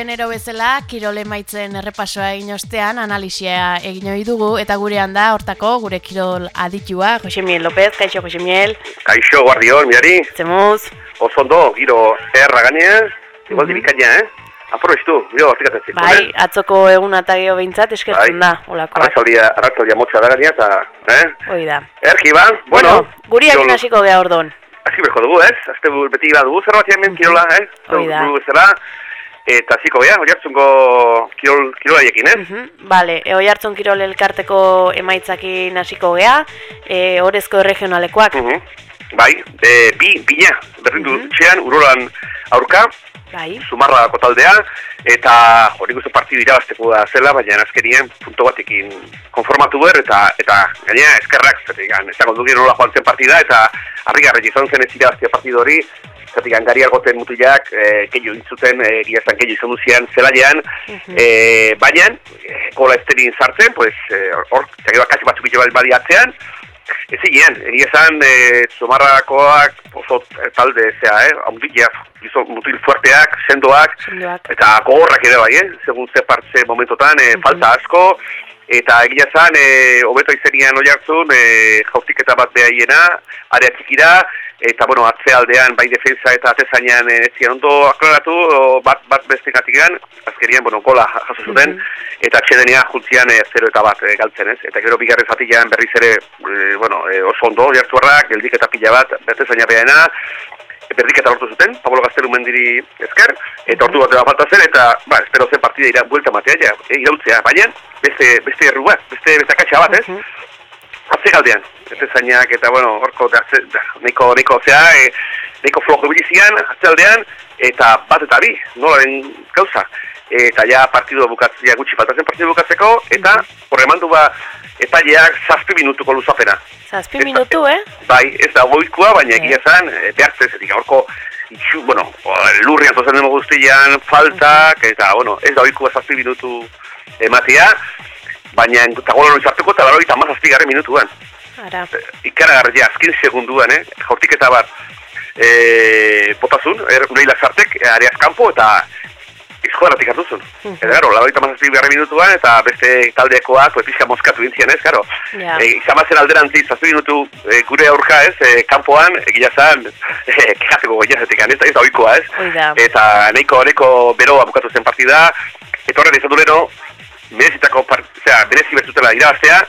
Astelenero bezala, kirole maitzen errepasoa egin ostean, analisia egin ohi dugu, eta gurean da, hortako, gure kirol aditua, Jose Miel López, kaixo Jose Miel, Kaixo, guardion, mirari, zemuz, oso ondo, giro erra gainea, igual mm bikaina, eh? Aprobestu, giro, hortikatzen zikun, bai, atzoko egun eta gero behintzat eskertzen da, olakoa, Arratxaldia, arratxaldia motxa da gainea, eta, eh? hoi da. Erki, ba, bueno, guri kirol- egin hasiko geha ordon. hasi berko dugu, ez? Azte bu, beti ba dugu zerbait hemen kirola, eh? Hoi da. Dugu bezala, eta hasiko gea, hori hartzungo kirol, kirolaiekin, eh? Mhm, Bale, e, oi hartzun kirol elkarteko emaitzakin hasiko gea, e, orezko regionalekoak, Mhm. Bai, e, bi, bina, berdindu Mhm. txean, urolan aurka, bai, Zumarrako taldea, eta hori guztu partidu irabazteko da zela, baina azkenien punto batekin konformatu ber, eta eta gainera eskerrak, zertik, ez dago dukin nola joan zen partida, eta harri izan zen ez irabaztea partidu hori, zertik, gari argoten mutilak, e, gehiago intzuten, e, giazan gehiago izan duzian zelaian, e, baina, e, gola esterin sartzen, pues, e, hor, txageba kasi batzuk ito bali atzean, Ez ziren, egia esan, e, Zumarrakoak oso eh, talde, zea, eh, haundilla, gizon mutil fuerteak, sendoak, sendoak, eta gogorrak ere bai, eh? segun ze partze momentotan, e, falta asko, eta egia zan, e, hobeto izenian oi hartzun, e, jaurtiketa bat behaiena, area txikira, eta bueno, atzealdean bai defensa eta atezainan e, ez zian ondo aklaratu, bat, bat beste gatigan, azkerian, bueno, gola jaso zuten, eta atxedenea juntzian e, 0 eta bat e, galtzen ez, eta gero bigarren zatilean berriz ere, e, bueno, e, oso ondo, jartuarrak, geldik eta pila bat, betezaina behaena, berdiketa lortu zuten, Pablo Gaztelu mendiri esker, eta ordu bat falta zen, eta, ba, espero zen partida ira, buelta matea, ja, e, irautzea, baina, beste, beste erru bat, beste, beste akatsa bat, ez? Atze galdean, ez zainak, eta, bueno, horko, da, ze, da, neko, neko, zea, e, neko flojo bilizian, atze aldean, eta bat eta bi, nolaren gauza. Eta ja partidu bukatzea gutxi faltatzen partidu bukatzeko, eta horremandu ba, epaileak zazpi minutuko luzapena. zazpi Ez minutu, eh? Bai, ez da goizkoa, baina egia zan, e, behartzen zetik, aurko, itxu, bueno, lurrian tozen demo guztian, faltak, eta, bueno, ez da oikua zazpi minutu ematea, baina, eta gola noiz hartuko, eta laro eta mazazpi garren minutuan. Ara, Ikaragarria, azken segunduan, eh, jaurtiketa bat, e, potazun, er, unai lazartek, e, areaz kanpo, eta izkoaratik hartuzun. Eta, gero, laro eta mazazpi garren minutuan, eta beste taldekoak, pues, pixka mozkatu gintzian, ez, gero. Ja. E, izan bazen alderantziz, zazpi minutu e, gure aurka, ez, e, kanpoan, egia zan, e, kexateko goiazetik, ez ez da oikoa, ez? Hoi da. Eta nahiko, nahiko beroa bukatu zen partida, eta horren izan du leno, merezitako, part, osea, merezi bertutela irabaztea,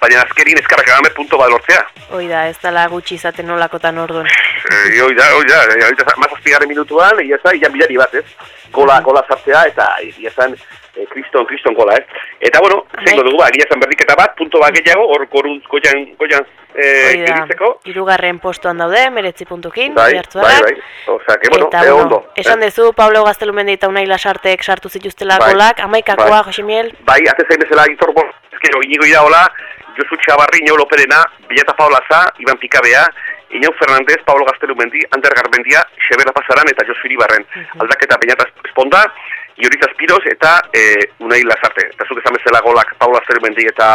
baina azkerin eskarrak agamet punto bat lortzea. hoi da, ez dala gutxi izaten nolakotan orduan. E, hoi da, hoi da, e, hoi da, mazazpigarren minutuan, egia zan, bilari bat, ez? Gola, gola sartzea, eta egia zan, e, kriston, kriston gola, ez? Eta, bueno, zengo dugu, ba, egia zan berdiketa bat, punto bat gehiago, hor gorun, goian, goian, e, Hoi da, geritzeko. irugarren postuan daude, meretzi puntukin, Bai, bai, bai. Osea, que bueno, eta, eh, bueno, ondo. esan eh? dezu, Pablo Gaztelumendi eta Unai Lasartek sartu zituztela Bai, golak, amaikakoa, bai. Jose Miel, Bai, hace zain bezala Aitor Bo, ezkero, inigo iraola, Josu Txabarri, Inau Loperena, Bilata Paolaza, Iban Pikabea, Inau Fernandez, Pablo Gaztelumendi, Ander Garbendia, Xebera Pasaran eta Josu Iribarren. Aldaketa Beñata Esponda, Ioriz Aspiros eta e, Unai Lazarte. Eta zuk esan bezala golak Pablo Gaztelumendi eta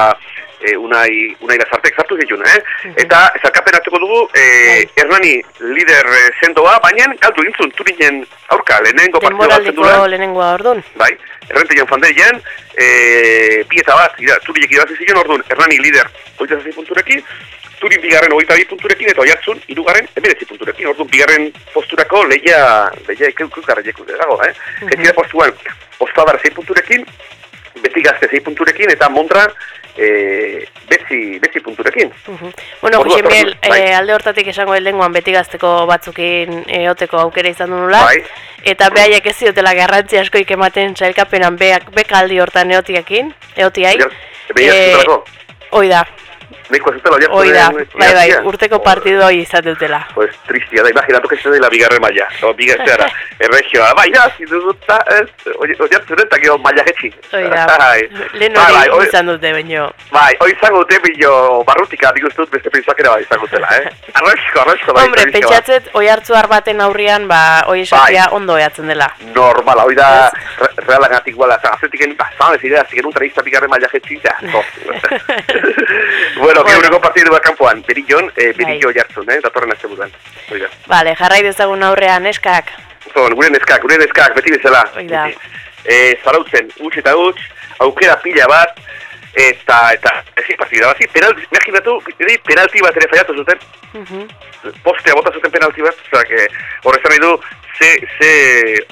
e, Unai, Unai Lazartek sartu zituen, eh? Eta ezarkapen hartuko dugu, e, Hernani lider e, sendoa, baina galdu gintzun Turinen aurka, lehenengo partidua denboraldiko zendura. lehenengoa orduan. Bai, errente jan fandeian, e, bi eta bat, ira, turiek irabazi ziren orduan, Hernani lider, hogeita zazpi punturekin, turin bigarren hogeita bi punturekin, eta oiartzun, irugarren, emeretzi punturekin, orduan, bigarren posturako leia, leia ikeukarra jeku dago, eh? Jetira postuan, ostadar zei punturekin, beti gazte zei punturekin, eta Montra e, betzi, betzi punturekin. Mhm. Bueno, Ordu- Jose Miguel, ordu- bai. eh, alde hortatik esango lenguan beti gazteko batzukin eoteko aukera izan du nula. Bai. Eta behaiek ez ziotela garrantzi askoik ematen sailkapenan beak bekaldi hortan eotiakin, eotiai. Behiak zutelako. Hoi da, Nahiko zutela oiartu. hoi da, bai, bai, urteko partidu hoi izate dutela. Pues tristia da, imaginatu que se de la bigarren maila. No, bigarren erregioa. Bai, ja, zidut, eta ez, oiartu eta gero maila jetxi. Hoi da, Bai, lehen bai, bai, hori hoi- izan dute baino. Bai, hoi izango dute bilo barrutika, uste dut beste pentsakera bai izango dutela, eh? Arraizko, arraizko, bai. Hombre, pentsatzet, oi hartzu baten aurrian, ba, oi esatia ondo oiatzen dela. Normala, hoi da, Ez? re- realagatik guala, azetik ba, zan, ez idea, zigen un traizta bigarren maila jetxi, ja. bueno, Bueno. geureko partidu bat kanpoan, berillon, eh, Bai. berillo jartzun, eh, datorren azte buruan. Vale, jarrai dezagun aurrean, neskak. Zon, gure neskak, gure neskak, beti bezala. Hoi da. Beti. E, zarautzen, utx eta utx, aukera pila bat, eta, eta, ezin partida bazi, penalti, imaginatu, penalti bat ere faiatu zuten, Mhm. postea bota zuten penalti bat, osak, e, horrezan nahi du, ze, ze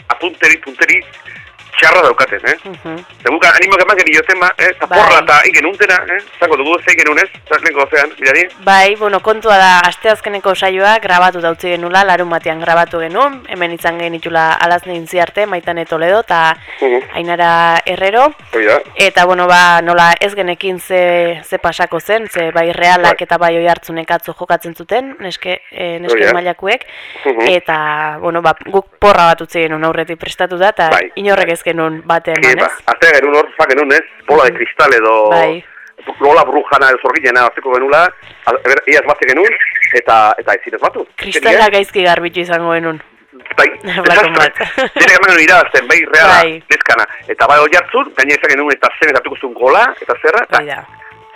apunteri, punteri, txarra daukaten, eh? Mhm. Eta guk animoak eman genioten, ba, eh? Eta Bai. porra eta ingen untena, eh? Zango dugu, zei genuen ez, zango zean, mirari? Bai, bueno, kontua da, asteazkeneko saioa grabatu dautzi genula, larun batean grabatu genuen, hemen izan genitula alazne intziarte, maitane Toledo eta Mhm. Ainara Herrero. Hoi da. Eta, bueno, ba, nola ez genekin ze, ze pasako zen, ze bai realak Bai. eta bai oi hartzunek atzo jokatzen zuten, neske, e, neske mailakuek. Mhm. Eta, bueno, ba, guk porra bat utzi genuen aurretik prestatu da, eta Bai. inorrek ez genuen bate Ke, eman, ba, ez? arte genuen hor, fa genuen ez, bola de kristal edo... Bai. Bola brujana edo zorginena azteko genula, iaz bate genuen, eta, eta ez batu. Kristala gaizki garbitu izango genuen. Bai, Blakon bat. Zene genuen irabazten, bai, reala, Bai. neskana. Eta bai hori hartzun, gaina ezan genuen eta zen ezatuko zuen gola, eta zerra, eta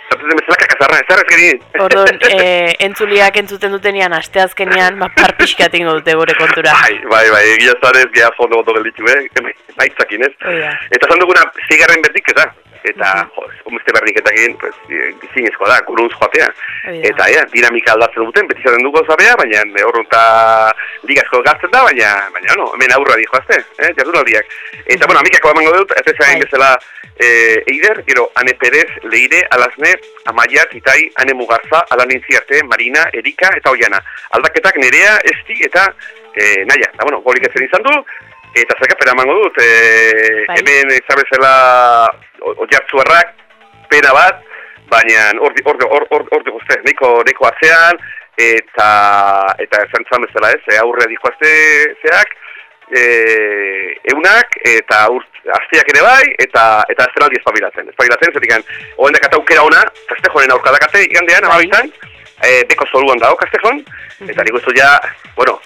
Zartzen bezala kakazarra, ez genien. Orduan, e, entzuliak entzuten dutenean, asteazkenean, ba, parpixkat ingo dute gure kontura. Bai, bai, bai, egia zarez, geha fondo gondo gelditu, eh? Baitzakin, ez? Hoi da. Eta zan duguna, zigarren berdik, eta, eta, jo, umeste berdiketakin, pues, eh, gizinezkoa da, guruntz joatea. Eta, ja, dinamika aldatzen duten, beti zaten dugu zabea, baina horren eta ligasko gazten da, baina, baina, no, hemen aurra di joazte, eh, jardunaldiak. Eta, bueno, amikako emango dut, ez ezain Bai. bezala, eh, Eider, gero, Ane Perez, Leire, Alazne, Amaia, Titai, Ane Mugarza, Alan Intziarte, Marina, Erika eta Oiana. Aldaketak nerea, esti eta eh, naia. Da, bueno, golik etzen izan du, eta zerkapera emango dut, eh, Bai. hemen ezabezela oiartzuarrak, pena bat, baina ordi ordi or or ordi guzti, nahiko nahiko atzean eta eta esan zan bezala, ez? E, aurre dijoazte zeak, eh eunak eta urt, asteak ere bai eta eta azteraldi espabilatzen. Espabilatzen zerikan oendak eta aukera ona, Castejonen aurka dakate igandean Bai. eh beko soluan dago Castejon eta nik uste ja, bueno,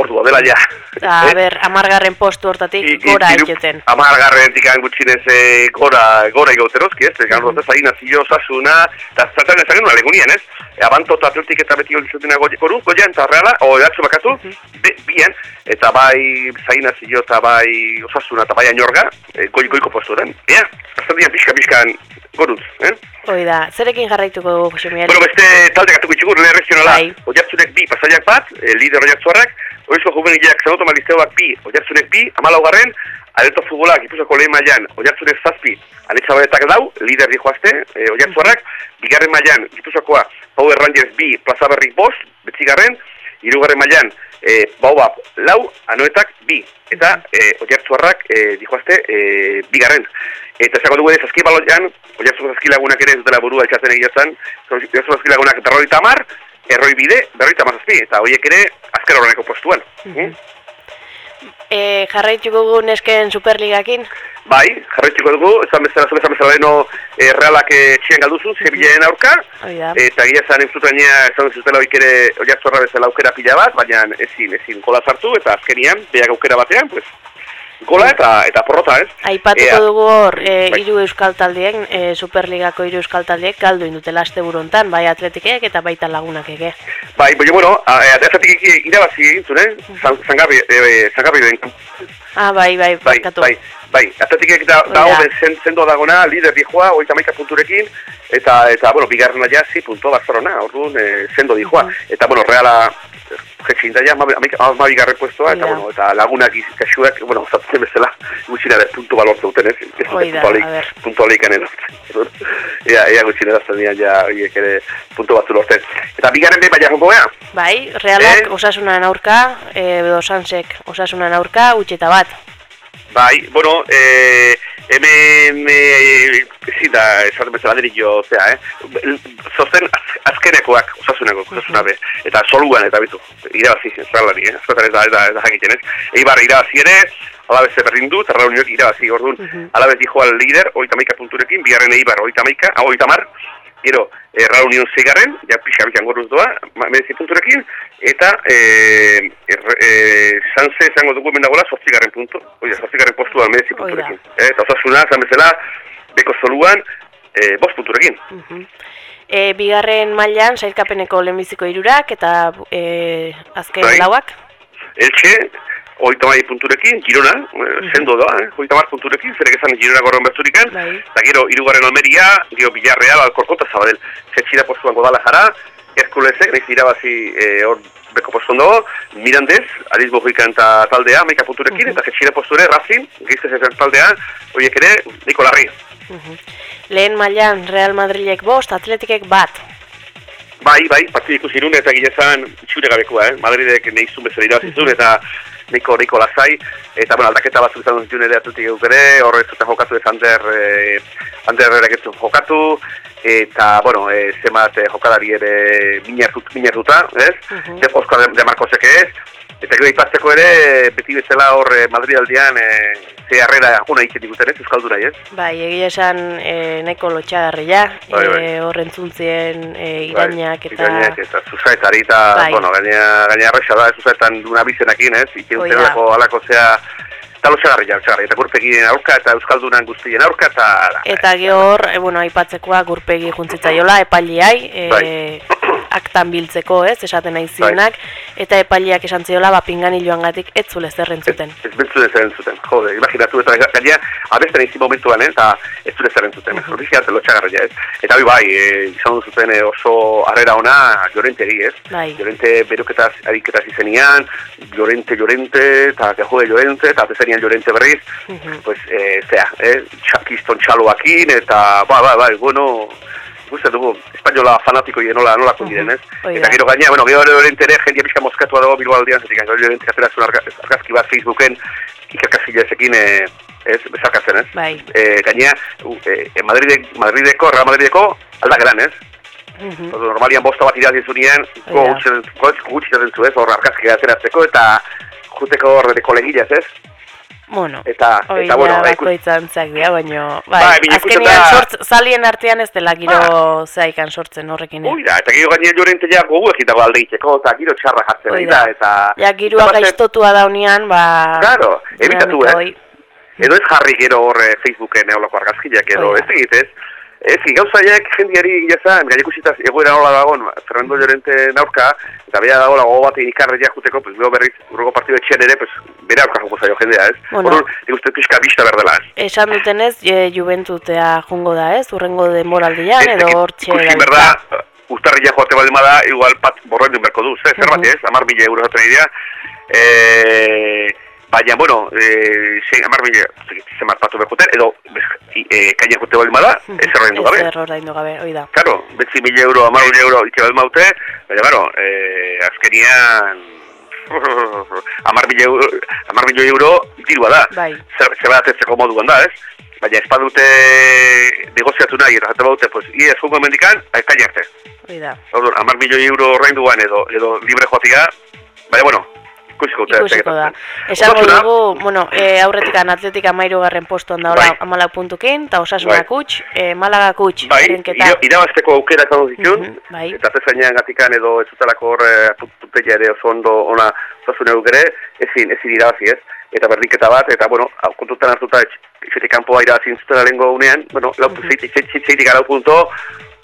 ordua dela ja. Eta, a Eh? ber, amargarren postu hortatik I- gora egiten. Amargarren tikan gutxinez e, gora, gora igauterozki, ez? Egan Mhm. mm -hmm. zain azio, sasuna, eta zaten ezagen una legunien, ez? E, abanto eta atletik eta beti hori zutena goru, goian eta reala, o eratzu bakatu, Mhm. be, bien, eta bai zain azio eta bai osasuna eta bai añorga, e, goi, goiko posturen. Ea, azten dian pixka-pixkan goruz, eh? Hoi da, zerekin jarraituko dugu, Jose Miguel? Bueno, beste talde gatuko itxugur, lehen regionala, Bai. oiartzunek bi, pasaiak bat, e, lider oiartzuarrak, oizko juvenileak zenoto malisteoak bi, oiartzunek bi, amalaugarren, areto futbolak, ipuzako lehen mailan, oiartzunek zazpi, anetxabaretak dau, lider di joazte, e, oiartzuarrak, bigarren mailan, ipuzakoa, Power Rangers bi, plaza berrik bost, betzigarren, hirugarren mailan, e, baobab, lau, anoetak bi, eta e, oiartzuarrak, e, dijoazte, e, bigarren. Eta esako dugu ere zazkibaloian, oiartzuko zazkilagunak ere ez dutela burua etxatzen egia zen, oiartzuko zazkilagunak berroi tamar, erroi bide, berroi tamar zazpi, eta horiek ere azkar horreneko postuan. Mm? E, jarraituko dugu nesken Superligakin? Bai, jarraituko dugu, esan bezala, zuen esan bezala deno e, realak e, txian galduzu, Sevilleen aurka, eta gira zan entzutania esan zutela hoik ere oiartzorra bezala aukera pila bat, baina ezin, ezin gola sartu, eta azkenian, beak aukera batean, pues, gola eta eta porrota, ez? Aipatuko dugu hor, e, bai. hiru euskal taldien, e, Superligako hiru euskal taldiek galdu indutela aste burontan, bai atletikek eta baita lagunak ege. Bai, baina, bueno, a- a- atezatik irabazi egin zuen, eh? Zan- Zangarri, e, zangarri den Ah, bai, bai, Bai, bai, bai, atletikek da, Hori da da. hobe zen, zendo dagona, lider dijoa, oita maika punturekin, eta, eta bueno, bigarrena ja, zi, punto Barcelona, orduan, e, zendo dijoa. Eta, bueno, reala, jetxin daia, amabi garren puestoa, eta, Hoi da. bueno, eta lagunak izkasuak, bueno, zatzen bezala, gutxina da, puntu balor zauten, ez? Ez da, puntu alik, a ber. puntu alikan erazten. Ea, ea gutxina erazten dian, ja, horiek ere puntu batzu lortzen. Eta bigarren behin baina jongo gea? Bai, realak Eh? osasunan aurka, edo sansek osasunan aurka, utxeta bat. Bai, bueno, eh, hemen eh, ezin da esaten bezala derillo, zea, eh? Zozen az, azkenekoak, osasuneko, osasuna be. Eta soluan eta bitu, irabazi, zerralari, eh? Askotan ez da, ez da, ez da jakiten, ez? Eibar irabazi ere, alabez berdin du, eta raunioek irabazi, orduan, alabez dijo al lider, oita maika punturekin, bigarren Eibar, oita maika, oita mar, Gero, e, Raunion zeigarren, ja pixa bitan goruz doa, medezi punturekin, eta e, er, e, sanze esango dugu hemen dagoela, sortzigarren puntu, oia, sortzigarren postuan Hoi da. punturekin. E, eta osasuna, zan bezala, beko zoluan, e, bost punturekin. E, bigarren mailan sailkapeneko lehenbiziko hirurak eta e, azken Bai. lauak. Elche, hogeita mai punturekin, Girona, eh, sendo doa, eh, hogeita mar punturekin, zerek esan Girona gorron berturikan, Bai. eta gero, irugarren Almeria, gero Villarreal, Alcorcón eta Zabadell. Jetxira postuan Guadalajara, Herkulesek, nahiz irabazi eh, hor beko postuan dago, Mirandez, Aliz Bojuikan eta taldea, maika punturekin, eta jetxira posture, Racing, giztez ez taldea, horiek ere, Niko Larri. Lehen mailan Real Madrilek bost, Atletikek bat. Bai, bai, partidu ikusi irun eta gilezan itxure gabekoa, eh? Madridek nahizun bezala irabazizun eta niko, niko lasai. Eta, bueno, aldaketa batzuk izan dut ere atutik euk ere, horre ez zuten jokatu ez Ander, eh, Ander ere getu jokatu, eta, bueno, eh, zemat eh, jokalari ere minartuta, ez? Mhm. De Oscar de, de Marcosek ez, eta gero ipatzeko ere, beti bezala hor eh, Madrid aldean, eh, ze harrera juna egiten diguten ez, Euskalduna ez? Bai, egia esan e, nahiko lotxagarria, Bai, bai. e, horren zuntzien e, irainak eta... Irainak eta zuzaetari eta, Bai. bueno, gaina, gaina arraixa da, zuzaetan duna bizenakin, ez? Da. alako, alako zea, eta lotxagarria, lotxagarria, eta gurpegien aurka eta euskaldunan guztien aurka, eta... Eta gehor, e, bueno, aipatzekoa gurpegi juntzitzaiola, epailiai, e, Bai. aktan biltzeko, ez, esaten nahi zienak, eta epailiak esan ziola, ba, pingani joangatik ez zule zerren zuten. Ez bentzuen zeren zuten, jode, imaginatu, eta gaina, abesten izin momentuan, eh, eta ez zure zeren zuten, hori ziat lotxagarria, ez? Eta hori bai, e, izan zuten e, oso harrera ona Llorenteri, ez? Bai. Llorente beroketaz, ariketaz izenian, Llorente, Llorente, eta jode Llorente, eta bezenian Llorente berriz, pues, eh, zea, eh, txakiston txaloakin, eta, ba, ba, ba, bueno, guzti dugu, espainola fanatiko nola, nola diren, ez? Hoi Eta da. gero gaina, bueno, gero Llorente ere, jendia pixka mozkatua dago Bilbao aldean, zetik, gero zuen arga- argazki bat Facebooken, ikerkazilezekin, eh, ez, bezarkatzen, ez? Bai. Eh, gaina, u, eh, Madride, Madrideko, Real Madrideko, aldageran, ez? Mhm. Ordu, normalian bosta bat irazi zunean, Hoi da. gutxi zaten zu ez, hor argazki ateratzeko, eta juteko hor kolegilaz, ez? Bueno, Eta- eta, bueno, da ikus- bakoitzan zak dira, baino, bai, Bai, baina ikusten azkenean da- sortz, zalien artean ez dela giro zaikan sortzen horrekin. eh? Hoi da, eta gero gainera Llorente ja gogu egitago alde itxeko, eta giro txarra jartzen da. da, eta... Ja, girua gaiztotua daunean, ba... Claro, ebitatu, dinamika eh? hoi. Edo ez jarri gero hor eh, Facebooken eolako argazkiak edo, Hoi ez da. egitez. Ez, gauzaiek jendiari gilezan, gaina ikusitaz egoera nola dagoen, Fernando Llorente naurka, eta bera dagoela gogo bat ikarreia juteko, pues, gero berriz, urroko partidu etxean ere, pues, bere aurka joko zaio jendea, ez? Bueno. Orduan, nik uste pixka bista berdela, ez? Esan dutenez, e, juventutea jungo da, ez? Urrengo denboraldian, Ez, edo hortxe Ikusi gabiltza. berda, urtarria joate baldin bada, igual pat borroen berko du, ze, zerbait Mhm. ez, amar mila euro zaten idea. E, baina, bueno, e, sei, amar mila, zemar patu berkuten, edo, e, kaina joate baldin bada, ez erroen du gabe. Ez erroraindu gabe, hoi da. Claro, betzi mila euro, amar mila euro itxe baldin maute, baina, claro, e, azkenian, amar mila euro, amar mila euro dirua da. Bai. Zer, zer bat atetzeko moduan da, ez? Baina ez badute negoziatu nahi, eta jate baute, pues, ia eskungo emendikan, kaina arte. Hoi da. Orduan, amar milioi euro orain duan edo, edo libre joatia, baina, bueno, ikusiko. Ikusiko da. Esango dugu, bueno, e, aurretikan atletik amairu garren postuan daula Bai. amalau puntukin, eta osasunak Bai. utx, e, malaga kutx, Bai, irabazteko aukera izango zituen, Mhm, bai. eta zezainan gatikan edo ez zutelako hor eh, put- putegia ere oso ondo ona osasun euk ere, ezin, ezin irabazi ez, eta berdinketa bat, eta bueno, kontutan hartuta etxetik kanpoa irabazin zutela lehengo unean, bueno, lau, Mhm. zeitik, zeitik, zeitik arau punto,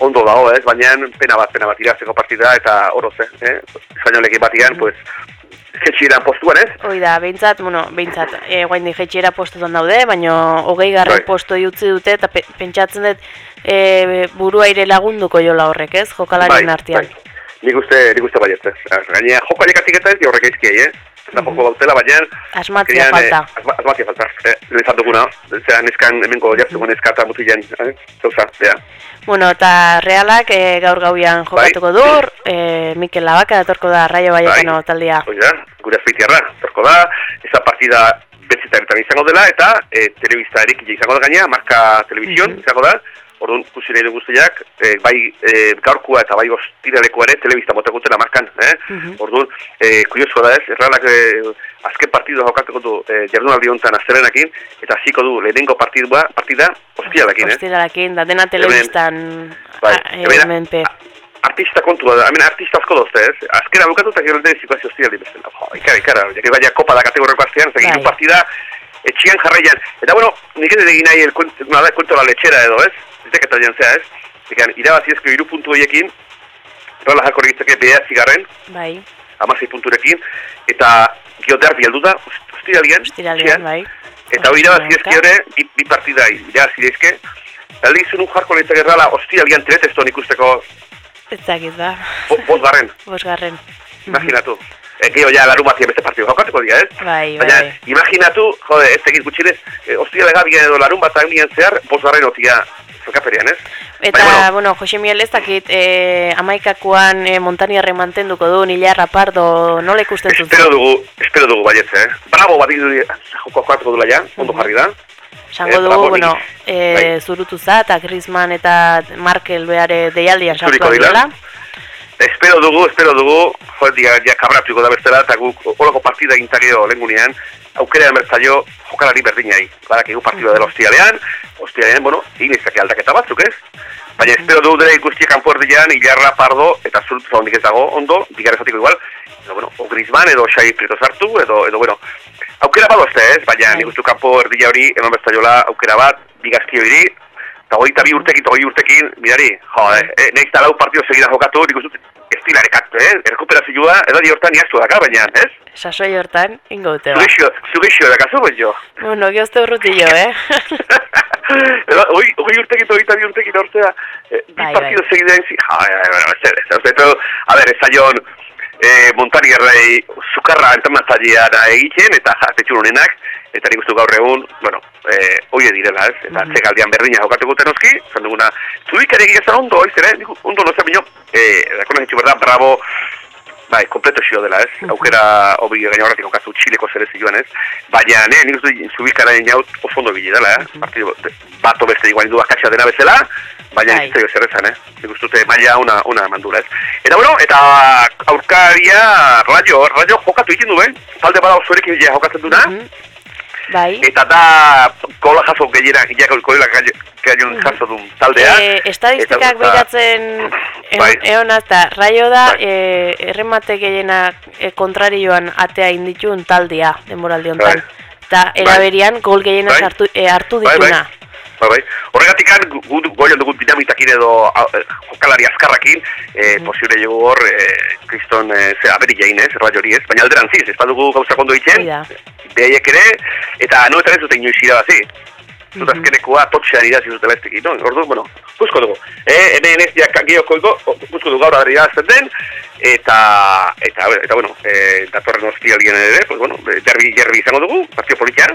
ondo dago ez, baina pena bat, pena bat irabazteko partida, eta horoz, eh, eh? espainolekin batian, Mhm. pues, jetxiran postuan ez, Hoi da, behintzat, bueno, behintzat, e, guain di jetxiera postutan daude, baina hogei garren Bai. posto utzi dute, eta pe, pentsatzen dut e, burua ire lagunduko jola horrek, ez, jokalaren artean. Bai. nik uste, nik uste baiet, ez. Gainea, joko alekatik eta ez, horrek eizkiei, eh? Eta joko bautela, baina... Asmatzia eh, falta. Asmatzia falta, eh? Lezan duguna, zean neskan, hemenko jartuko neska eta mutilen, eh? Zauza, bea. Bueno, eta realak e, gaur gauian jokatuko du, e, Mikel Labaka datorko da Rayo Vallecano taldea. Hoi da, gure azpeitiarra, torko da, eza partida betzitaretan izango dela, eta e, telebista erikile izango da gaina, marka telebizion Mhm. izango da, orduan, kusi nahi guztiak, e, bai e, gaurkua eta bai ostiraleko ere telebista motakutela markan, eh? Mhm. Orduan, e, kuriosoa da ez, erralak e, azken partidu jokatuko du e, jardunaldi honetan azterenakin, eta hasiko du lehenengo partidua, partida ostialakin, eh? Ostiralakin, da dena telebistan Bai, a- e, hemen- artista kontua da, hemen artista asko dozte, ez? Azkera bukatu eta gero den situazio hostia bezala. Jo, ikara, ikara, jake baina kopa da kategorreko astean, zegi Bai. partida etxian jarraian. Eta bueno, nik ez egin nahi el cuento, una da cuento la lechera edo, ez? Zitek eta jan zea, ez? Zikan, irabazi ezko iru puntu horiekin, rola jako egitzake behar zigarren, Bai, amasei punturekin, eta gio derbi heldu da, ostiralian, ostiralean, etxean. bai. Eta hori irabazi ezki ere, bi, bi partida irabazi daizke, Aldi izun un jarko lehitzak errala, ostiralian teleteston ikusteko Ez dakit da. bo- bosgarren. Bosgarren. Imaginatu. E, geho ja larun batia beste partidu jokatuko dira, ez? Bai, Baina, bai. imaginatu, jode, ez egit gutxinez, e, ostia legabian edo larun bat agnian zehar, bosgarren otia zokaperian, ez? Eta, Baina, bueno, Jose Miel ez dakit, e, amaikakuan e, Montanierre mantenduko du, Nilarra Pardo, nola ikusten zuzu? Espero dugu, espero dugu baietze, eh? Bravo bat idu joko jokatuko dula ja, ondo jarri da. Sango eh, dugu, bravo, bueno, nik- e, bai. zurutuza eta Griezmann eta Markel behare deialdian sartuak dira. Espero dugu, espero dugu, jo, dia, dia kabratuko da bestela, eta guk holako partida gintakio lengunean, aukera emertzaio jokalari berdinai. Badakigu partida dela ostialean, ostialean, bueno, egin izake aldaketa batzuk, ez? Baina espero dugu dela ikustia kanpo Ilarra, Pardo, eta Zurtza hondik ez dago, ondo, zatiko igual, edo, bueno, o Griezmann edo Xai Prieto sartu, edo, edo, bueno, aukera badozte, ez? Baina Bai. nik uste kanpo erdia hori, eman bestaiola aukera bat, bigazki hori, eta hogeita bi urtekin, eta hogei urtekin, mirari, jo, eh, eh, nahiz eta lau partido segida jokatu, nik uste, ez dira eh? Errekuperazioa, edari hortan iaztu daka, baina, ez? Sasoi hortan, ingo dute ba. Zugexio dakazu, ben jo. Bueno, gehozte urrutillo, eh? Edo, hoi, hoi urtekin, eta hogeita bi urtekin hortzea, eh, bi Bai, partido bai. segida enzi, ja, ja, ja, ja, a ber, ez zaion, eh, Montanierrei sukarra entrenatzailea da egiten, eta jartetxu honenak, eta nik uste gaur egun, bueno, eh, oie direla, ez? Eta Mhm. atzegaldian berdina jokatuko tenozki, zan duguna, zuik ere egia zan ondo, ez ere, nik ondo no bino, eh, dako nahi berda, bravo, bai, kompleto xio dela, ez? Mhm. Aukera, hobi gaina horretik okazu txileko zer ez zioan, ez? Baina, ne, nik uste zubikara inaut oso ondo bile dela, eh? Partido, bato beste igual du akatsa dena bezala, baina Mhm. Bai. ez zaio zer esan, eh? Nik uste maila una, una mandura, ez? Eta, bueno, eta aurkaria, rayo, rayo jokatu egiten du, eh? Talde bada oso erekin ja jokatzen duna, Mhm. Bai. eta da gola jaso gehiena, iako gola gehiagon jaso duen taldea. E, estadistikak Eta- begiratzen Bai. egonaz da, raio da, Bai. e, erremate gehienak e, kontrarioan atea inditun taldea, denboraldi honetan. Bai. Eta eraberian gol gehienak Bai. hartu, e, hartu Bai, bai. dituna. Bai, bai. Horregatik gu, goian dugu dinamitakin edo eh, jokalari azkarrakin, eh, Mhm. posible dugu hor, eh, kriston, eh, ze, aberi jain ez, erra jori ez, baina alderantziz, ez badugu gauza kondo Hori da. Behaiek ere, eta noetan ez duten inoiz irabazi. Zut Mhm. azkenekoa totxean irazi zute bestekin, no? Ordu, bueno, busko dugu. Eh, hemen ez diak gehioko ego, busko dugu gaur adari irazten den, eta, eta, eta, bueno, eh, datorren ostialien ere, pues, bueno, derbi, derbi izango dugu, partio politian,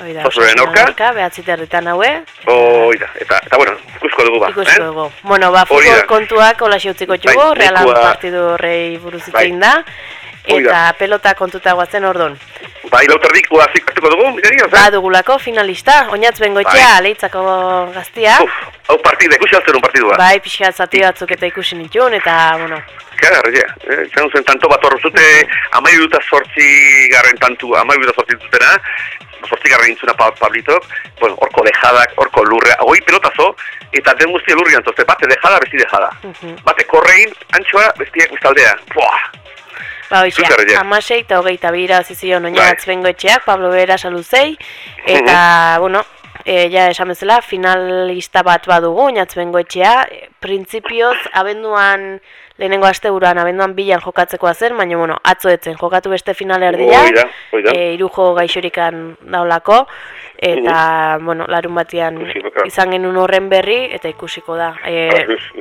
Hori da, Osasunen Osasunen aurka. aurka, behatzi territan haue, Hoi da, eta, eta bueno, ikusko dugu ba. ikusko dugu. Bueno, ba, futbol kontuak hola utziko txugu, Bai, realan partidu horrei buruz Bai. da, eta pelota kontuta guatzen ordon. Bai, lauterdik guazik hartuko dugu, mirari, oza? Ba, dugulako finalista, oinatz bengoetxea, Bai. leitzako gaztia. Uf, hau partida, ikusi altzen un partidua. Bai, pixka zati batzuk eta ikusi nituen, eta, bueno, Kera, arreia, eh, izan zen tanto bat horrezute, amairu eta sortzi garren tantu, amairu eta sortzi dutena, sortzi garren intzuna pa, Pablitok, bueno, orko dejadak, orko lurrea, hoi pelotazo, eta den guztia lurri antozte, bate dejada, besti dejada. Mhm. Bate korrein, antxoa, bestiak biztaldea. Buah, ba, ja. amasei eta hogeita bira zizion Bai. oinatz bengoetxeak, Pablo Bera saluzei, eta, bueno, e, ja esan bezala, finalista bat badugu, oinatz bengoetxea, printzipioz, abenduan lehenengo asteburuan abenduan bilan jokatzekoa zen, baina bueno, atzo etzen jokatu beste final erdia, Hoi da, hoi da. e, irujo gaixorikan daulako, eta, bueno, larun claro. izan genuen horren berri, eta ikusiko da. E,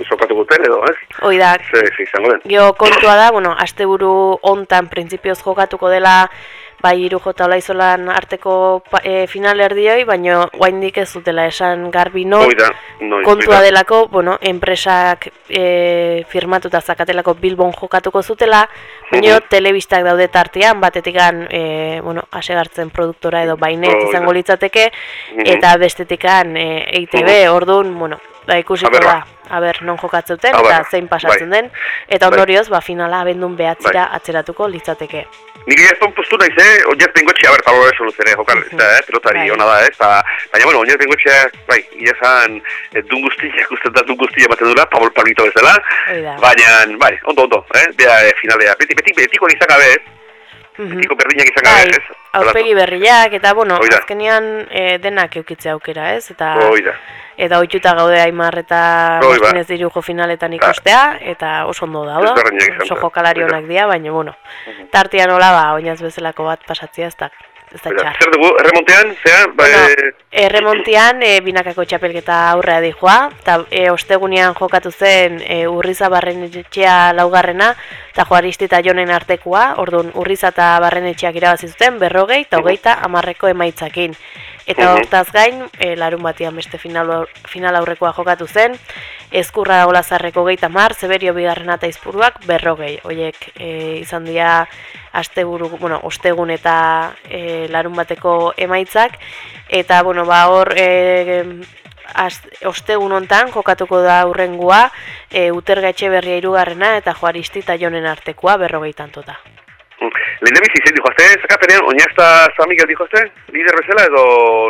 Sokatu guten edo, ez? hoi da, Ze, ze izango den. Geo kontua da, bueno, asteburu hontan printzipioz jokatuko dela bai irujo eta olaizolan arteko e, final erdioi, baina guaindik ez dutela esan garbi non, Hoi da, noi, kontua hoi da. delako, bueno, enpresak e, firmatuta zakatelako Bilbon jokatuko zutela, baina Mhm. telebistak daude tartean, batetikan, e, bueno, asegartzen produktora edo bainet da. izango litzateke, Mhm. eta bestetikan e, EITB, orduan, bueno, ba, ikusiko Aber, ba. da, aber, non jokatzeuten, Aber, eta zein pasatzen bai. den, eta Bai. ondorioz, ba, finala abendun behatzira Bai. atzeratuko litzateke. Nik ez postu naiz, eh? Oinez bengotxe, a ber, palo eso luzen, eh? Jokal, Mhm. eta, eh? Pilotari Bai. ona da, eh? Ta, baina, bueno, oinez bengotxe, bai, iezan, eh, dun guztia, ikusten da dun guztia ematen dula, Pablo Pablito bezala, baina, bai, ondo, ondo, eh? Bea, eh, finalea, beti, beti, betiko izan gabe, ez? Mhm. Betiko berdinak izan gabe, Bai, ez? aurpegi berriak, eta, bueno, Hoi da. azkenean e, denak eukitzea aukera, ez? Eta, Hoi da. Eta ohituta gaude Aimar eta ba. Martinez dirujo finaletan ikustea, eta oso ondo da, da? Ezberdinak izan Oso jokalari onak dira, baina, bueno, tartian nola, ba, oinaz bezalako bat pasatzea ez da, ez da txar. Zer dugu, erremontean, zea, bai, Bueno, erremontian e, binakako txapelketa aurrea dijoa, eta e, ostegunean jokatu zen e, Urriza Barrenetxea laugarrena, eta Juaristi eta Jonen artekoa, orduan Urriza eta Barrenetxeak irabazi zuten berrogei eta hogeita amarreko emaitzakin. Eta Mhm. hortaz gain, e, larun batian beste final, aur- final aurrekoa jokatu zen, Ezkurra Olazarreko geita mar, Zeberio bigarrena eta izpuruak berrogei. Oiek e, izan dira asteburu, bueno, ostegun eta e, larun bateko emaitzak. Eta, bueno, ba, hor, e, ostegun hontan jokatuko da urrengua, e, Uterga Etxeberria irugarrena eta Juaristi eta Jonen artekoa berrogei tantota. Lehen bizi zen dijo, azte, zakapenean, oinazta San Miguel dijo, azte, lider bezala edo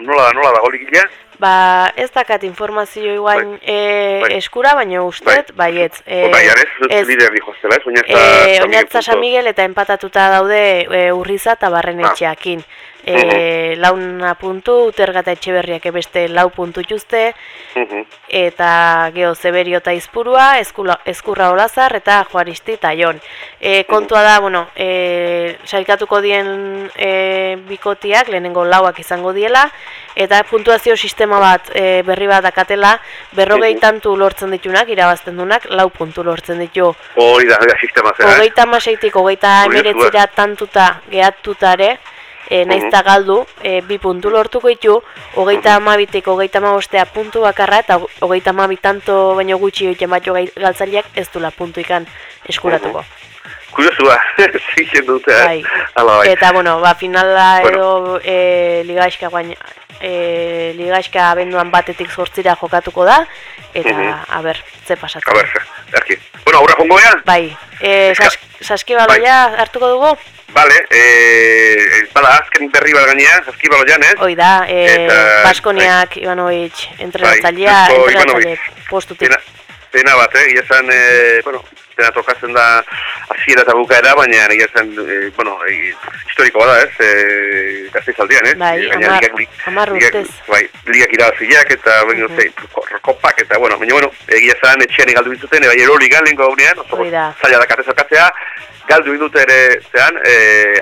nola, nola da golikila? Ba, ez dakat informazio iguain e, bai. eskura, baina ustet, baietz. E, bai, arez, ez, lider dijo, aztela, ez, oinazta e, San Miguel. Oinatza San Miguel eta empatatuta daude e, Urriza eta Barrenetxeakin. E, launa puntu, Uterga eta Etxeberriak beste lau puntu juzte, eta geho Zeberio eta Izpurua, Eskula, Eskurra Olazar eta Juaristi eta Jon. E, kontua da, bueno, e, sailkatuko dien e, bikotiak, lehenengo lauak izango diela, eta puntuazio sistema bat e, berri bat dakatela, berrogei tantu lortzen ditunak, irabazten dunak, lau puntu lortzen ditu. Hori da, sistema zera? Hogeita amaseitik, hogeita emeretzira tantuta gehatutare, e, naiz Mhm. eta galdu, e, bi puntu lortuko ditu, hogeita amabitik, hogeita amabostea puntu bakarra, eta hogeita amabi tanto baino gutxi egiten bat galtzaileak ez dula puntu ikan eskuratuko. Kuriosua, zitzen dute, eh? Bai. Hala, bai. Eta, bueno, ba, finala Bueno. edo e, ligaxka guain, e, ligaxka abenduan batetik zortzira jokatuko da, eta, Mhm. a ber, ze A pasatzen. ber, zer, erki. Bueno, aurra jongo? Bai, e, Eska- sas, saskibaloia hartuko dugu? Vale, eh, bada, azken berri bat gainea, azkibalo jan, ez? Hoi da, e, Eta- Baskoniak Ivanovic entrenatzailea, Bai, Dusko entrenatzaile Ivanovic. postutik. Pena, pena bat, eh? Ia esan, eh, bueno, pena tokatzen da hasiera eta bukaera, baina ia esan, eh, bueno, eh, historiko bada, ez? Eh, gazteiz aldean, ez? Bai, ligak- li- hamar ligak- urtez. Bai, ligak irabaziak eta, baina, Mhm. zei, kopak eta, bueno, baina, bueno, egia esan etxean galdu dituten, bai, eroligan lehenko gaunean, oso Hoi da. zaila dakate zerkatzea, galdu indute ere, zean,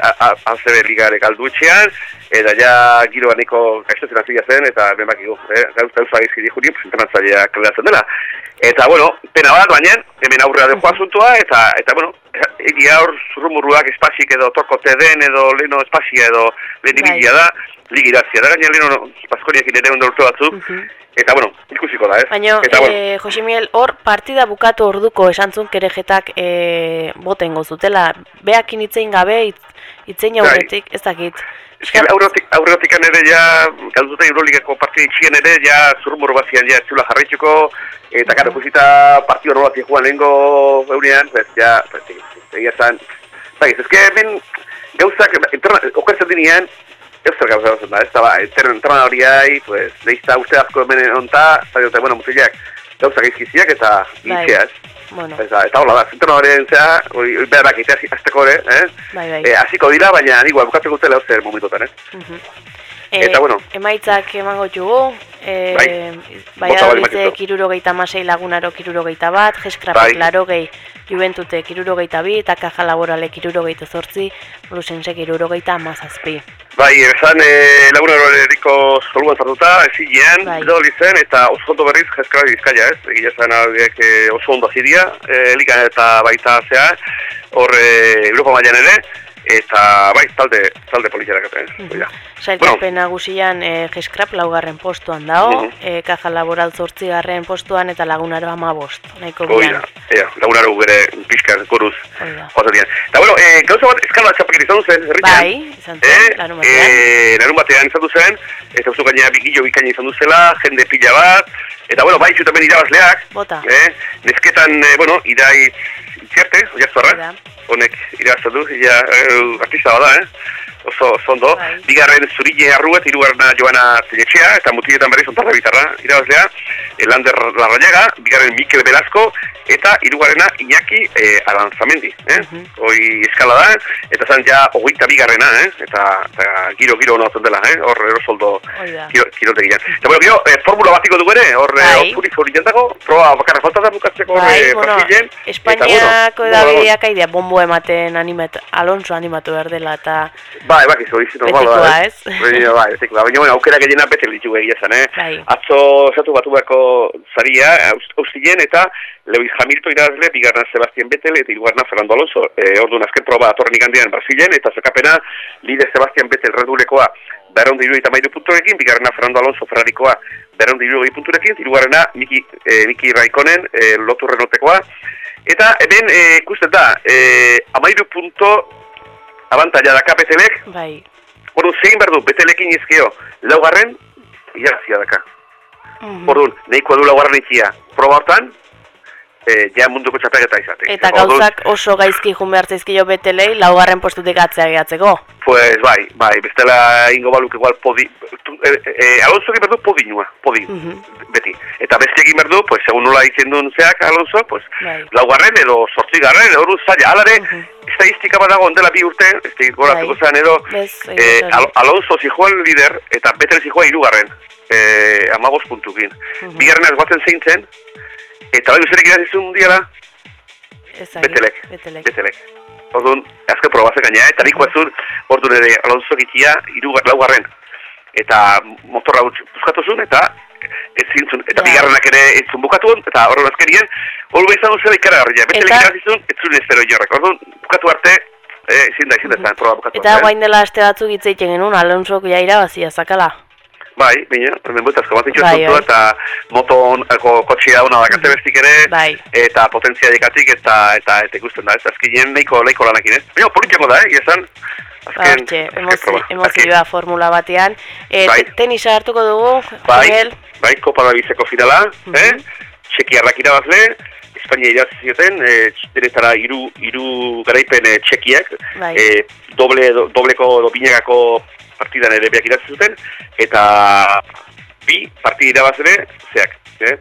a- ACB liga ere galdu etxean, eta ja giro baneko gaiztotzen azila zen, eta benbakigu, eh, gauz gauza gaizki dijuri, pues, entrenatzaileak kleratzen dela. Eta, bueno, pena bat, baina, hemen aurrera dejo asuntua, eta, eta bueno, egia hor zurrumurruak espasik edo torkote den, edo leno espasia edo lehen Bai. da, ligirazia da, gaina leno Baskoniak ere ondo urte batzu, Mhm. eta, bueno, ikusiko da, ez? Baina, eta, bueno, e, Jose hor partida bukatu orduko esantzun kerejetak e, botengo zutela. Beakin itzein gabe, itz- itzein Bai. aurretik, ez dakit. Aurretik aurretikan ere ja galduta Euroligako partida itxien ere ja zurrumur bazian ja txula jarraituko eta karo ikusita partido hor bat joan lehengo eurean, pues ja, pues egia zan. Bai, ez eske hemen gauzak okertzen dinean ez zer gauza gauzen da, ez da, ba, enter- entrenadoriai, pues, leizta uste asko hemen onta, eta diote, bueno, mutilak, gauza gaizkiziak eta Bai. itxea, ez? Bueno, Eta, eta hola da, entrenadorien zea, hori hori berak itea azteko ere, eh? bai, bai. Eh, hasiko dira, baina igual bukatzeko dutela zer momentotan, eh? Mhm. eta bueno. Emaitzak emango jugu, e, Bai. Matxeto. irurogeita amasei lagunaro irurogeita bat, Geskrapek Bai. larogei, Juventutek irurogeita bi, eta Kaja Laboralek irurogeita zortzi, Blusensek irurogeita amazazpi. Bai, esan e, lagunaro eriko soluan zartuta, ezilean, Bai. zen, eta oso berriz jeskara bizkaia, ez? Egia esan aldeak e, oso ondo zidia, e, eta baita zea, hor e, Europa mailan ere, eta bai, talde, talde politiarak eta, Mhm. mm Sailkapen nagusian e, Geskrap laugarren postuan dao, Mhm. e, Kaja Laboral zortzigarren postuan eta lagunaro amabost, nahiko Hoi bian. da, ea, lagunaro bere pixka goruz, da. oso dian. Eta bueno, e, gauza bat, eskala txapakit izan duzen, herritean. Bai, izan zen, Eh, larun batean. eh, larun batean izan duzen, eta uste gaina bigillo bikaina izan duzela, jende pila bat, eta bueno, bai zutamen irabazleak, Bota. eh, nesketan, eh, bueno, iraiz itziarte, oiaztuarra, honek irabazten du, ja, eh, artista bada, eh, oso, oso ondo, Bai. bigarren zurille arruet, hirugarrena joana ziletxea, eta mutiletan berriz ontarra bitarra irabazlea, eh, Lander Larrañaga, bigarren Mikel Velasco, eta hirugarrena Iñaki eh, Aranzamendi, eh? Mhm. Hoi eskala da, eta zan ja hogeita bigarrena, eh? Eta, eta giro giro hona dela, eh? Hor erosoldo Hoi da. kiro, kirotegian. Eta bueno, gero, eh, formula batiko dugu ere, hor Bai. furi furi jantago, proba bakarra falta da bukatzeko Bai, eh, bueno, Brasilen. Espainiako eta, bueno, edabideak aidea bombo ematen animat, Alonso animatu behar dela eta Bai, bai, izo, izo, normala da, ez? Bai, bai, betikoa. Baina, bueno, aukera gehiena bete ditu egia zen, eh? Bai. Atzo, esatu batu beharko zaria, auzien, eta Lewis Hamilton irazle, bigarna Sebastian Vettel, eta hirugarna Fernando Alonso. E, orduan azken proba atorren igandian Brasilen, eta zekapena, lider Sebastian Vettel Red Bullekoa, berreun diru eta mairu punturekin, bigarrena Fernando Alonso Ferrarikoa, berreun diru punturekin, hirugarrena Miki, eh, Miki Raikkonen, eh, lotu Renaultekoa. Eta hemen eh, ikusten da, eh, amairu punto abantaila daka Vettelek, bai. Ordu zein behar du, betelekin izkio, laugarren, irazia daka. Mhm. Orduan, nahikoa du laugarren ikia, proba hortan, e, ja munduko txapelketa izate. Eta gauzak oso gaizki jun behar zaizkio betelei, laugarren postutik atzea gehatzeko. Pues bai, bai, bestela ingo baluk igual podi, e, e, Alonso egin behar du podinua, podin, Mhm. beti. Eta beste egin behar du, pues, segun nola itzen duen zeak Alonso, pues, Bai. laugarren edo sortzigarren, edo zaila, alare, Mhm. estadistika bat dago ondela bi urte, ez tegit goratuko Bai. zen edo, Bez, eh, egin Al Alonso zijoan lider, eta Betel zijoa irugarren, eh, amagos puntukin. Mhm. Bigarren ez batzen zein zen, eta bai uzerik irazizun diala, Ezagik, Betelek, Betelek. Betelek. Orduan, azken probazek gaina, eta nik bazun, orduan ere Alonso gitia, irugar, laugarren. Eta motorra buskatu zuen, eta ez zintzun, eta Ja. bigarrenak ere ez zuen bukatu, eta horren azkerien, hori izan duzela ikaragarria. Betelek Eta- irazizun, ez zuen ezero jorrek. Orduan, bukatu arte, eh, ezin da, ezin da, ezan, proba bukatu Eta eh? guain dela aste batzuk hitz egiten genuen, Alonsok ja irabazia zakala. Bai, bine, hemen buetazko bat Bai, itxosuntua bai. eta moton eko kotxia una dakate bestik ere Bai. eta potentzia dikatik eta eta eta ikusten da, ez azkinen nahiko nahiko lanakin, ez? Baina politiako da, eh, izan azken, Hortxe, azken emozi, proba. formula batean. E, Bai. te- tenisa hartuko dugu, Bai, Miguel. bai, Kopa da bizeko finala, Mhm. eh? Txekiarrak irabazle, Espainia irabazi zioten, eh, denetara hiru hiru garaipen eh, txekiak, Bai. eh, doble, do, dobleko edo binegako partidan ere beak irabazi zuten, eta bi partida irabazle, zeak, eh?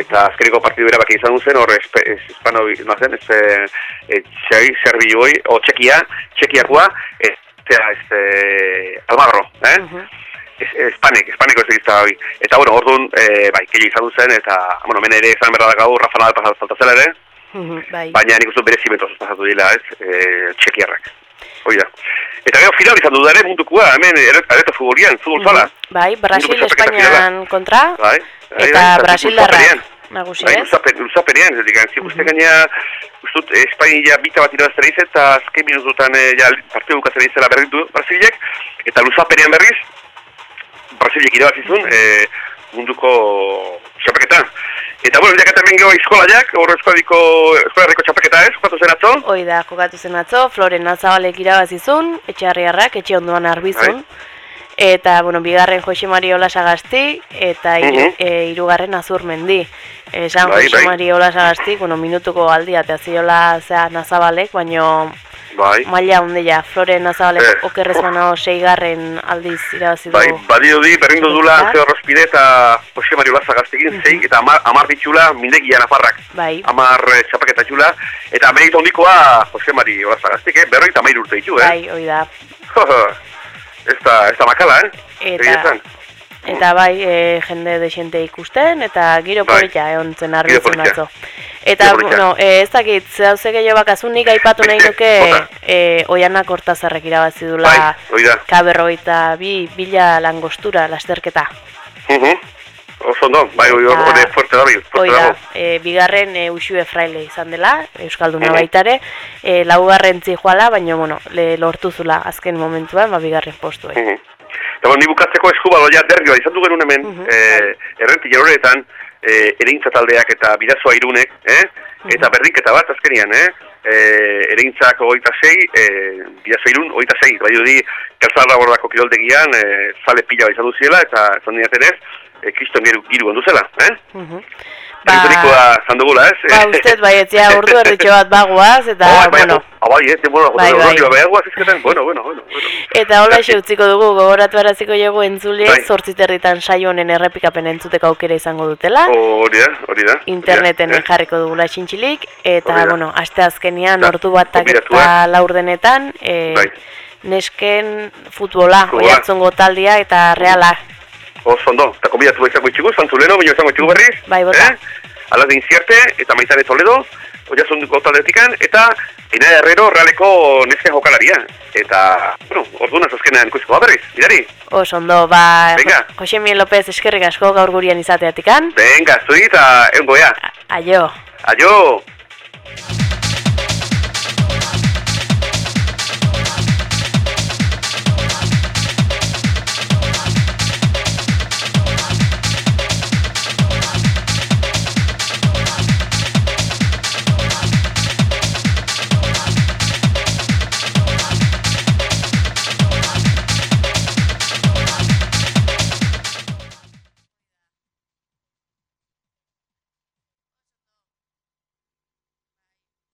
Eta azkeniko partidu erabaki izan zen, hor espe, es, hispano, no zen, ez, Xabi Serbioi, o Txekia, Txekiakoa, ez, zera, ez, Almagro, eh? Mhm. es, Espanek, Espaneko ez egizta hori. Eta, bueno, orduan, e, bai, kello izan duzen, eta, bueno, men ere izan berra dakau, Rafa Nadal pasatu zela ere, Mhm, Bai. baina nik uste bere zimentoz pasatu dira, ez, e, txekiarrak. Hoi da. Eta gero final izan dut ere mundukoa, hemen, areto futbolian, futbol sala. Bai, Brasil, Munduko txapelketa Espainian kontra, Bai, bai, eta bai, luzapenean. nagusi, Bai, ez? luzapenean, ez dira, zi guzti gaina, uste dut, Espainia bita bat irabaztera izan, eta azken minututan, e, ja, partidu bukatzera izela berritu Brasilek, eta luzapenean berriz, Brasilek irabazizun, e, munduko txapaketa. Eta, bueno, jakata hemen geho eskolaiak, horro eskoladiko, eskolarriko txapaketa ez, jokatu zen atzo. Hoi da, jokatu zen atzo, Floren Nazabalek irabazizun, etxarriarrak, etxe ondoan arbizun. Bai. Eta, bueno, bigarren Jose Mari Olasagasti, eta hiru, Mhm. e, hirugarren Azurmendi. Esan Bai, Jose bai. Mari Olasagasti, bueno, minutuko aldia, eta ziola, zea, Nazabalek, baino Bai, maila hundia, Floren Nazabalek Eh. okerrez bano seigarren aldiz irabazi du. bai, badio di, berrindu dula, Bai. Angel Rospide eta Jose Mario Laza gaztekin, zei, eta amar, amar ditxula mindegia nafarrak. Bai, Amar eh, txapaketa txula, eta merito handikoa Jose Mari Olaza gaztek, eh? berroita mairu urte ditu, eh? bai, hoi da. ez da, ez da makala, eh? Eta-. Eta bai, e, jende desente ikusten, eta giro Bai. polita egon zen Giro argitzen polita. atzo. Eta, bueno, e, ez dakit, zehauze gehiago bakazu nik aipatu nahi bota. e, oianak hortazarrek irabazi dula Bai, kaberroita bi bila langostura lasterketa. Mhm. Oso ondo, bai, hori hori fuerte dabil, fuerte dago. e, bigarren e, usue fraile izan dela, Euskalduna Mhm. baitare, e, laugarren zijoala, baina, bueno, le, lortu zula azken momentuan, ba, bigarren postu. Eh. Mhm. Eta bueno, ni bukatzeko eskubaloia derbioa izan dugen hemen, Mhm, eh, errenti eh, ereintza taldeak eta bidazoa irunek, eh? eta berdinketa bat azkenian, eh? Eh, ereintzak ogeita sei, eh, bidazoa irun ogeita sei, bai di, kalzarra bordako kiroldegian, eh, sale pila izan duziela, eta esan dinaten ez, eh, kriston giru, giru onduzela, eh? Mhm. Ba, Ba, zan dugula, ez? ba, ustez, bai, etzia urdu erditxo bat baguaz, eta, Oh, bueno, ah, bai, eh, bueno, Bai, bai. bueno, behagoaz ezketen, bueno, bueno, bueno, bueno. Eta hola utziko dugu, gogoratu araziko jogu entzuliek, Bai. zortziterritan saio honen errepikapen entzuteko aukera izango dutela. Hori da, hori da. Interneten eh? jarriko dugula txintxilik, eta, Hori da. bueno, aste azkenian Da, ordu batak gonbidatuak. eta laurdenetan, e, Bai. nesken futbola, oiartzongo taldia eta reala. Oso ondo, eta konbidatu izango itxigu, zantzuleno, baina izango itxigu berriz. Bai, bota. Eh? Alaz de Inzierte, eta Maitane Toledo, oiazunduko taldetikan, eta Ina Herrero realeko neske jokalaria. Eta, bueno, orduan azkenean ikusko berriz, mirari. Oso ondo, ba, Venga. Jose Miguel López eskerrik asko gaur gurian izateatikan. Venga, zuri eta egon goea. Aio. Aio!